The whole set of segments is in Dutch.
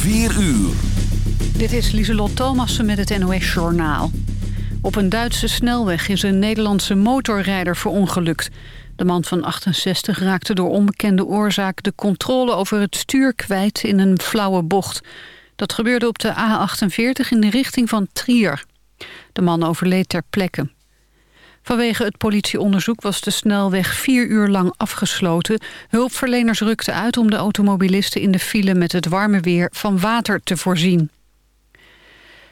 4 uur. Dit is Lieselot Thomassen met het NOS-journaal. Op een Duitse snelweg is een Nederlandse motorrijder verongelukt. De man van 68 raakte door onbekende oorzaak de controle over het stuur kwijt in een flauwe bocht. Dat gebeurde op de A48 in de richting van Trier. De man overleed ter plekke. Vanwege het politieonderzoek was de snelweg vier uur lang afgesloten. Hulpverleners rukten uit om de automobilisten in de file met het warme weer van water te voorzien.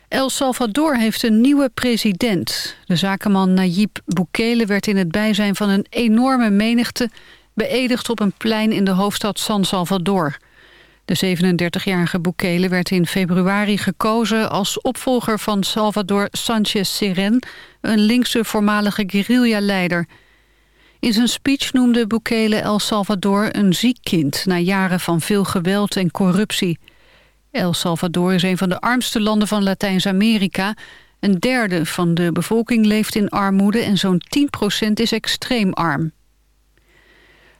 El Salvador heeft een nieuwe president. De zakenman Nayib Bukele werd in het bijzijn van een enorme menigte... beëdigd op een plein in de hoofdstad San Salvador. De 37-jarige Bukele werd in februari gekozen als opvolger van Salvador Sanchez Seren... een linkse voormalige guerrilla-leider. In zijn speech noemde Bukele El Salvador een ziek kind... na jaren van veel geweld en corruptie... El Salvador is een van de armste landen van Latijns-Amerika. Een derde van de bevolking leeft in armoede en zo'n 10% is extreem arm.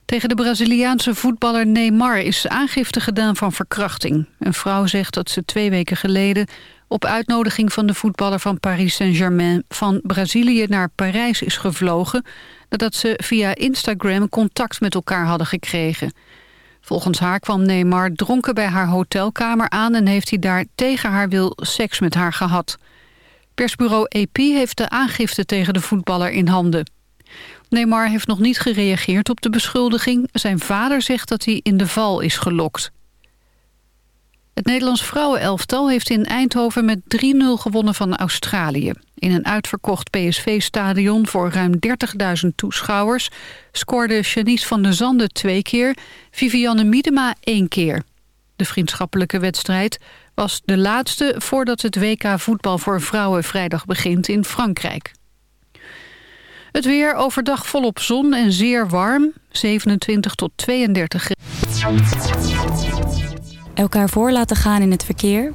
Tegen de Braziliaanse voetballer Neymar is aangifte gedaan van verkrachting. Een vrouw zegt dat ze twee weken geleden op uitnodiging van de voetballer van Paris Saint-Germain van Brazilië naar Parijs is gevlogen nadat ze via Instagram contact met elkaar hadden gekregen. Volgens haar kwam Neymar dronken bij haar hotelkamer aan... en heeft hij daar tegen haar wil seks met haar gehad. Persbureau AP heeft de aangifte tegen de voetballer in handen. Neymar heeft nog niet gereageerd op de beschuldiging. Zijn vader zegt dat hij in de val is gelokt. Het Nederlands vrouwenelftal heeft in Eindhoven met 3-0 gewonnen van Australië. In een uitverkocht PSV-stadion voor ruim 30.000 toeschouwers... scoorde Janice van der Zande twee keer, Vivianne Miedema één keer. De vriendschappelijke wedstrijd was de laatste voordat het WK voetbal voor vrouwen vrijdag begint in Frankrijk. Het weer overdag volop zon en zeer warm, 27 tot 32 graden. Elkaar voor laten gaan in het verkeer.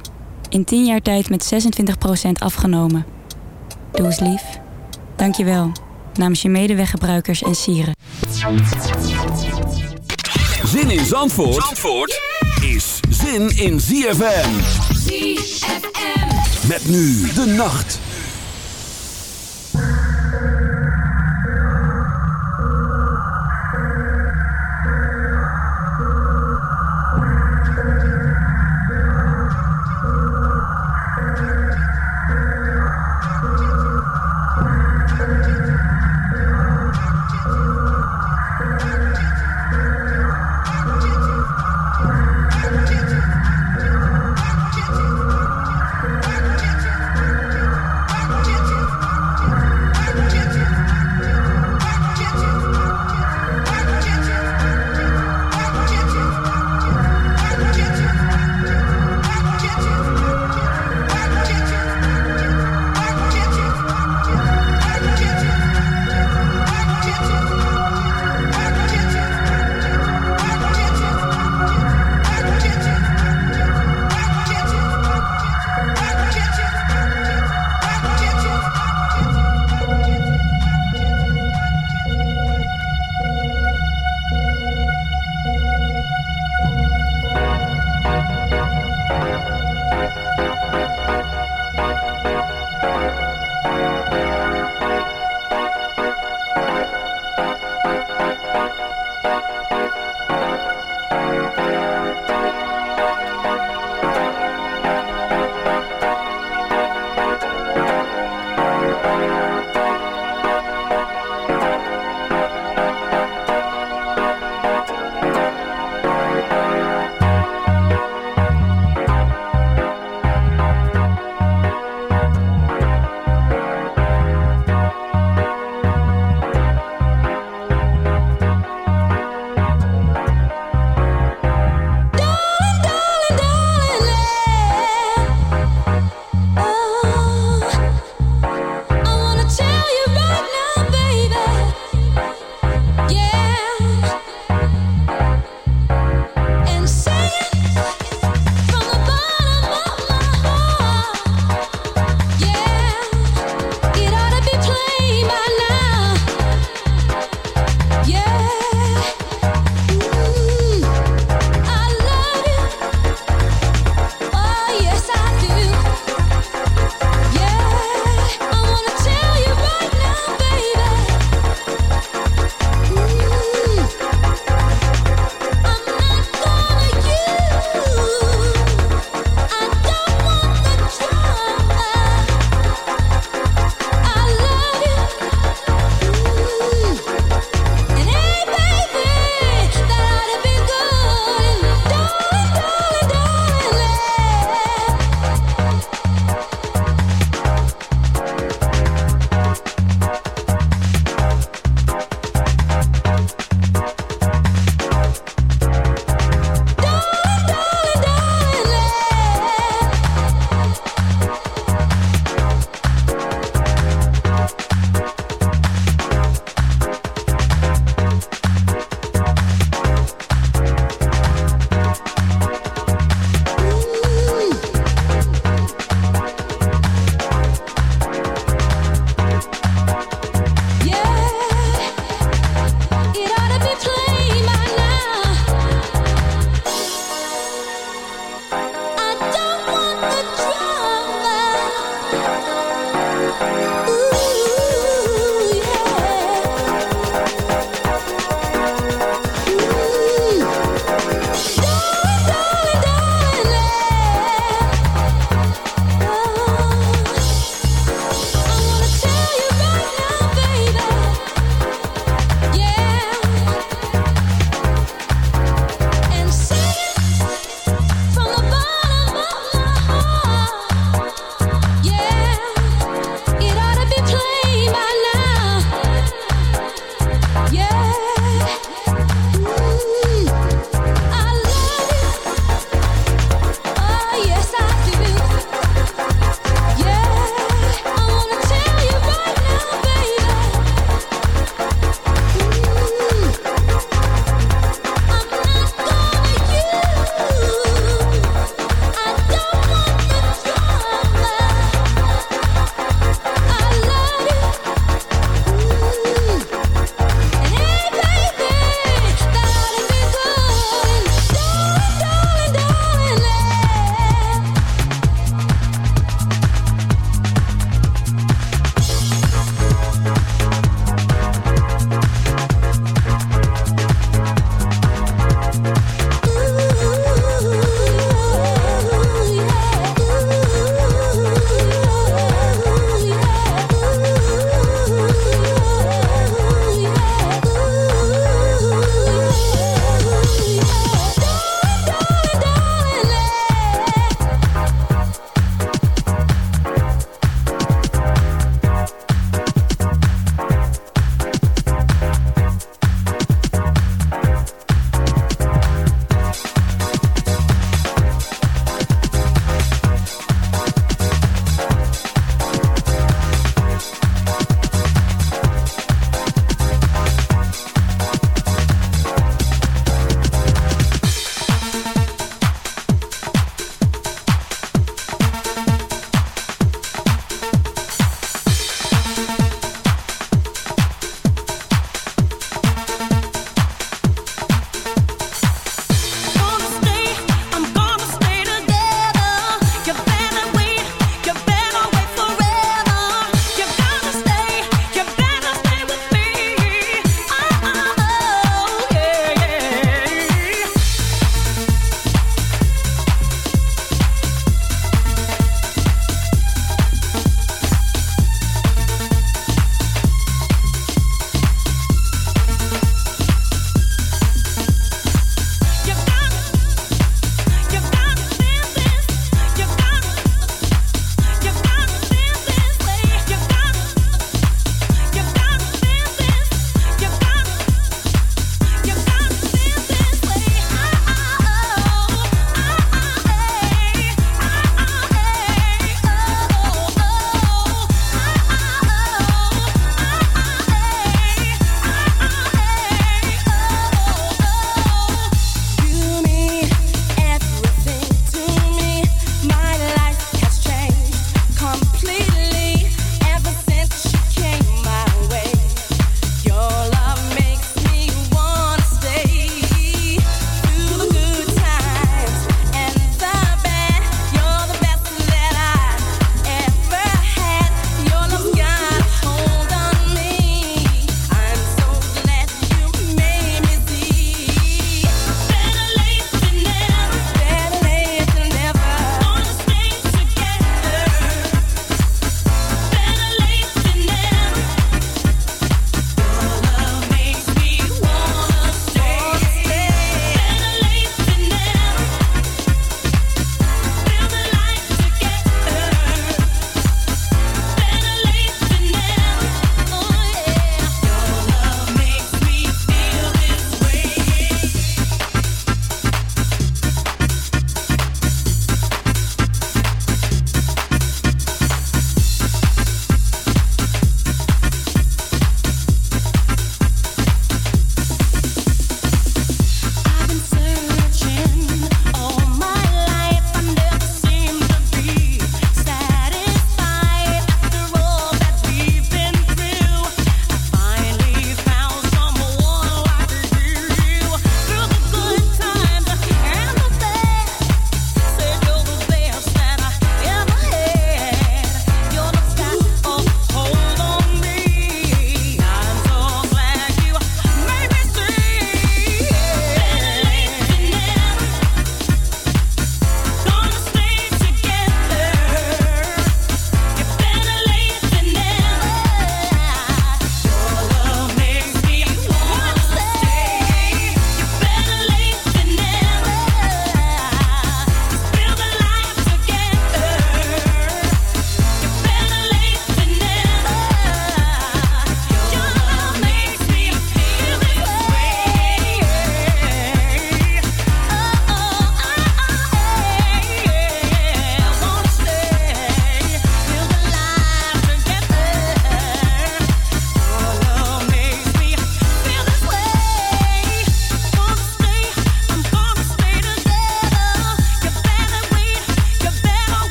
In 10 jaar tijd met 26% afgenomen. Doe eens lief. Dank je wel. Namens je medeweggebruikers en sieren. Zin in Zandvoort, Zandvoort is zin in ZFM. ZFM. Met nu de nacht.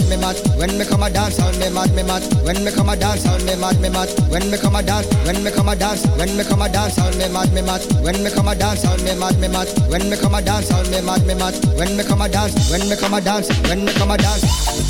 mad, me mad. When me come a dance, all me mad, me mad. When me come a dance, all me mad, me mad. When me come a dance, when me come a dance, when me come a dance, all me mad, me mad. When me come a dance, all me mad, me mad. When me come a dance, all me mad, me mad. When me come a dance, when me come a dance, when me come a dance.